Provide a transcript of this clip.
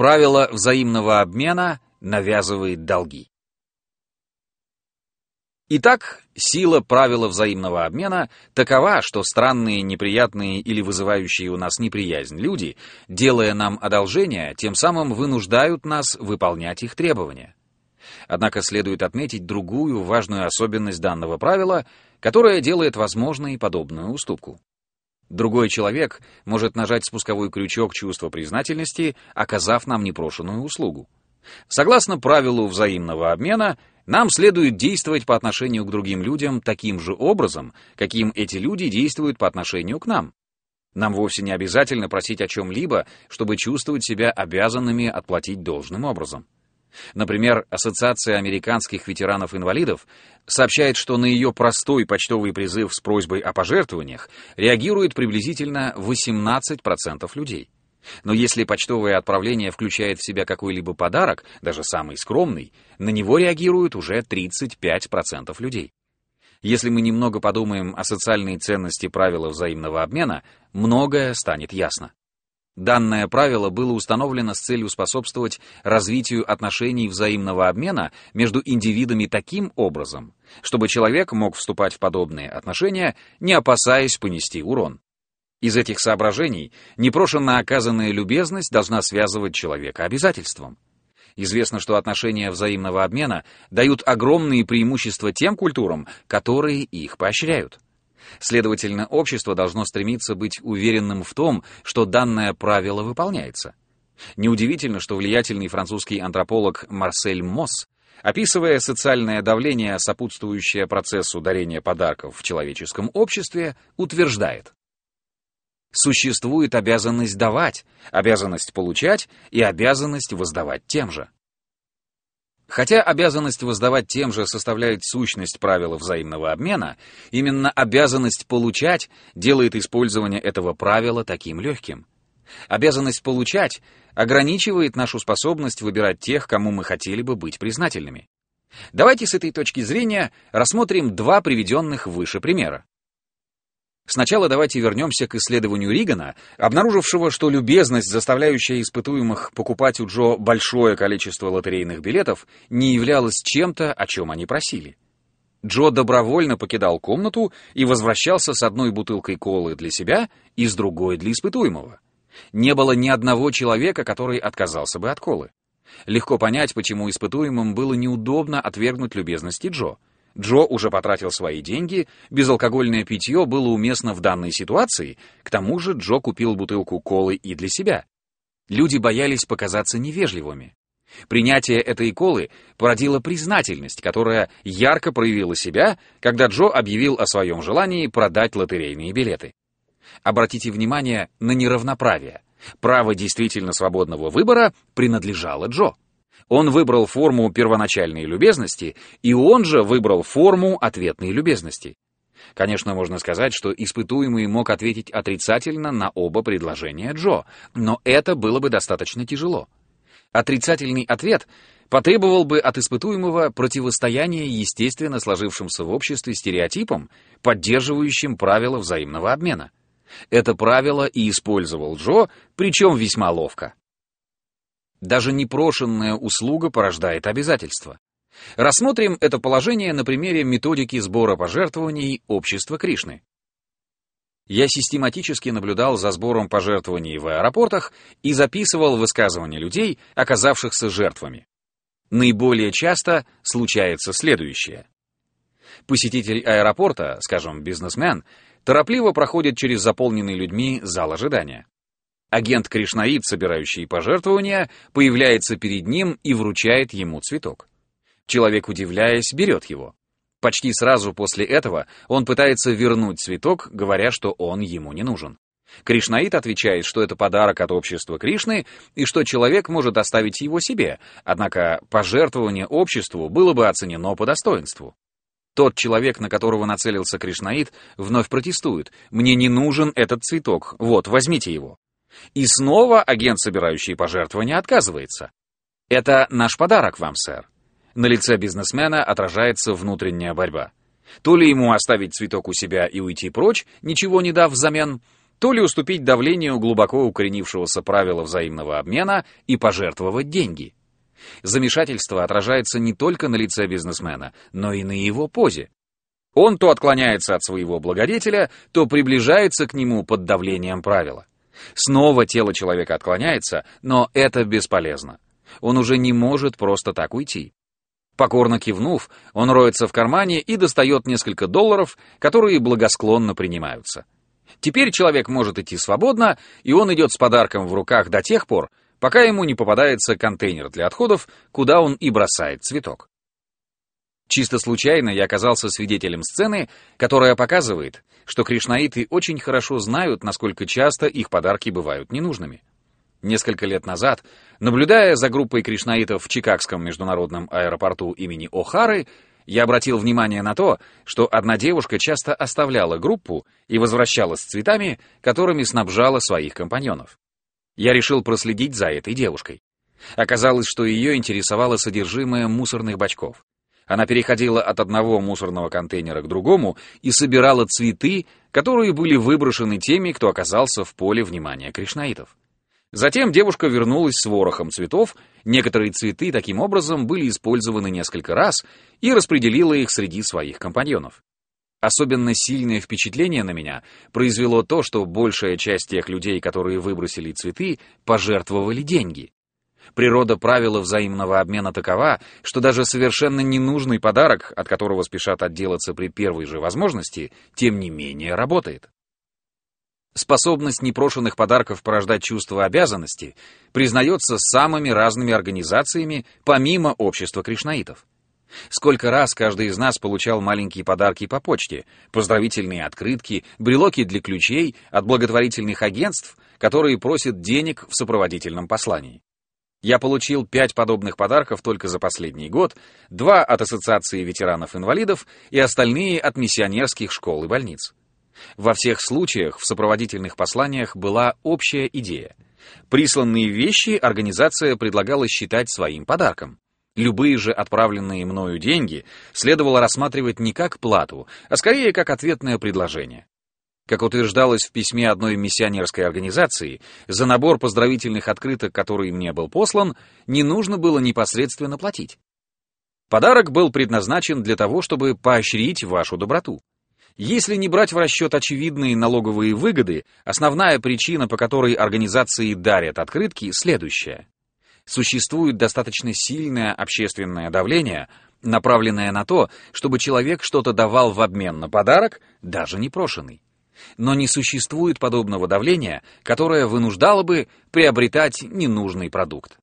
Правило взаимного обмена навязывает долги. Итак, сила правила взаимного обмена такова, что странные, неприятные или вызывающие у нас неприязнь люди, делая нам одолжение, тем самым вынуждают нас выполнять их требования. Однако следует отметить другую важную особенность данного правила, которая делает возможной подобную уступку. Другой человек может нажать спусковой крючок чувства признательности, оказав нам непрошенную услугу. Согласно правилу взаимного обмена, нам следует действовать по отношению к другим людям таким же образом, каким эти люди действуют по отношению к нам. Нам вовсе не обязательно просить о чем-либо, чтобы чувствовать себя обязанными отплатить должным образом. Например, Ассоциация американских ветеранов-инвалидов сообщает, что на ее простой почтовый призыв с просьбой о пожертвованиях реагирует приблизительно 18% людей. Но если почтовое отправление включает в себя какой-либо подарок, даже самый скромный, на него реагируют уже 35% людей. Если мы немного подумаем о социальной ценности правила взаимного обмена, многое станет ясно. Данное правило было установлено с целью способствовать развитию отношений взаимного обмена между индивидами таким образом, чтобы человек мог вступать в подобные отношения, не опасаясь понести урон. Из этих соображений непрошенно оказанная любезность должна связывать человека обязательством. Известно, что отношения взаимного обмена дают огромные преимущества тем культурам, которые их поощряют. Следовательно, общество должно стремиться быть уверенным в том, что данное правило выполняется. Неудивительно, что влиятельный французский антрополог Марсель Мосс, описывая социальное давление, сопутствующее процессу дарения подарков в человеческом обществе, утверждает, Существует обязанность давать, обязанность получать и обязанность воздавать тем же. Хотя обязанность воздавать тем же составляет сущность правила взаимного обмена, именно обязанность получать делает использование этого правила таким легким. Обязанность получать ограничивает нашу способность выбирать тех, кому мы хотели бы быть признательными. Давайте с этой точки зрения рассмотрим два приведенных выше примера. Сначала давайте вернемся к исследованию Ригана, обнаружившего, что любезность, заставляющая испытуемых покупать у Джо большое количество лотерейных билетов, не являлась чем-то, о чем они просили. Джо добровольно покидал комнату и возвращался с одной бутылкой колы для себя и с другой для испытуемого. Не было ни одного человека, который отказался бы от колы. Легко понять, почему испытуемым было неудобно отвергнуть любезности Джо. Джо уже потратил свои деньги, безалкогольное питье было уместно в данной ситуации, к тому же Джо купил бутылку колы и для себя. Люди боялись показаться невежливыми. Принятие этой колы породило признательность, которая ярко проявила себя, когда Джо объявил о своем желании продать лотерейные билеты. Обратите внимание на неравноправие. Право действительно свободного выбора принадлежало Джо. Он выбрал форму первоначальной любезности, и он же выбрал форму ответной любезности. Конечно, можно сказать, что испытуемый мог ответить отрицательно на оба предложения Джо, но это было бы достаточно тяжело. Отрицательный ответ потребовал бы от испытуемого противостояния естественно сложившимся в обществе стереотипам, поддерживающим правила взаимного обмена. Это правило и использовал Джо, причем весьма ловко. Даже непрошенная услуга порождает обязательства. Рассмотрим это положение на примере методики сбора пожертвований общества Кришны. Я систематически наблюдал за сбором пожертвований в аэропортах и записывал высказывания людей, оказавшихся жертвами. Наиболее часто случается следующее. Посетитель аэропорта, скажем, бизнесмен, торопливо проходит через заполненный людьми зал ожидания. Агент Кришнаид, собирающий пожертвования, появляется перед ним и вручает ему цветок. Человек, удивляясь, берет его. Почти сразу после этого он пытается вернуть цветок, говоря, что он ему не нужен. Кришнаид отвечает, что это подарок от общества Кришны и что человек может оставить его себе, однако пожертвование обществу было бы оценено по достоинству. Тот человек, на которого нацелился Кришнаид, вновь протестует. «Мне не нужен этот цветок, вот, возьмите его». И снова агент, собирающий пожертвования, отказывается. «Это наш подарок вам, сэр». На лице бизнесмена отражается внутренняя борьба. То ли ему оставить цветок у себя и уйти прочь, ничего не дав взамен, то ли уступить давлению глубоко укоренившегося правила взаимного обмена и пожертвовать деньги. Замешательство отражается не только на лице бизнесмена, но и на его позе. Он то отклоняется от своего благодетеля, то приближается к нему под давлением правила. Снова тело человека отклоняется, но это бесполезно. Он уже не может просто так уйти. Покорно кивнув, он роется в кармане и достает несколько долларов, которые благосклонно принимаются. Теперь человек может идти свободно, и он идет с подарком в руках до тех пор, пока ему не попадается контейнер для отходов, куда он и бросает цветок. Чисто случайно я оказался свидетелем сцены, которая показывает, что кришнаиты очень хорошо знают, насколько часто их подарки бывают ненужными. Несколько лет назад, наблюдая за группой кришнаитов в Чикагском международном аэропорту имени О'Хары, я обратил внимание на то, что одна девушка часто оставляла группу и возвращалась с цветами, которыми снабжала своих компаньонов. Я решил проследить за этой девушкой. Оказалось, что ее интересовало содержимое мусорных бачков. Она переходила от одного мусорного контейнера к другому и собирала цветы, которые были выброшены теми, кто оказался в поле внимания кришнаитов. Затем девушка вернулась с ворохом цветов, некоторые цветы таким образом были использованы несколько раз и распределила их среди своих компаньонов. Особенно сильное впечатление на меня произвело то, что большая часть тех людей, которые выбросили цветы, пожертвовали деньги. Природа правила взаимного обмена такова, что даже совершенно ненужный подарок, от которого спешат отделаться при первой же возможности, тем не менее работает. Способность непрошенных подарков порождать чувство обязанности признается самыми разными организациями помимо общества кришнаитов. Сколько раз каждый из нас получал маленькие подарки по почте, поздравительные открытки, брелоки для ключей от благотворительных агентств, которые просят денег в сопроводительном послании. Я получил пять подобных подарков только за последний год, два от Ассоциации ветеранов-инвалидов и остальные от миссионерских школ и больниц. Во всех случаях в сопроводительных посланиях была общая идея. Присланные вещи организация предлагала считать своим подарком. Любые же отправленные мною деньги следовало рассматривать не как плату, а скорее как ответное предложение. Как утверждалось в письме одной миссионерской организации, за набор поздравительных открыток, который мне был послан, не нужно было непосредственно платить. Подарок был предназначен для того, чтобы поощрить вашу доброту. Если не брать в расчет очевидные налоговые выгоды, основная причина, по которой организации дарят открытки, следующая. Существует достаточно сильное общественное давление, направленное на то, чтобы человек что-то давал в обмен на подарок, даже непрошенный. Но не существует подобного давления, которое вынуждало бы приобретать ненужный продукт.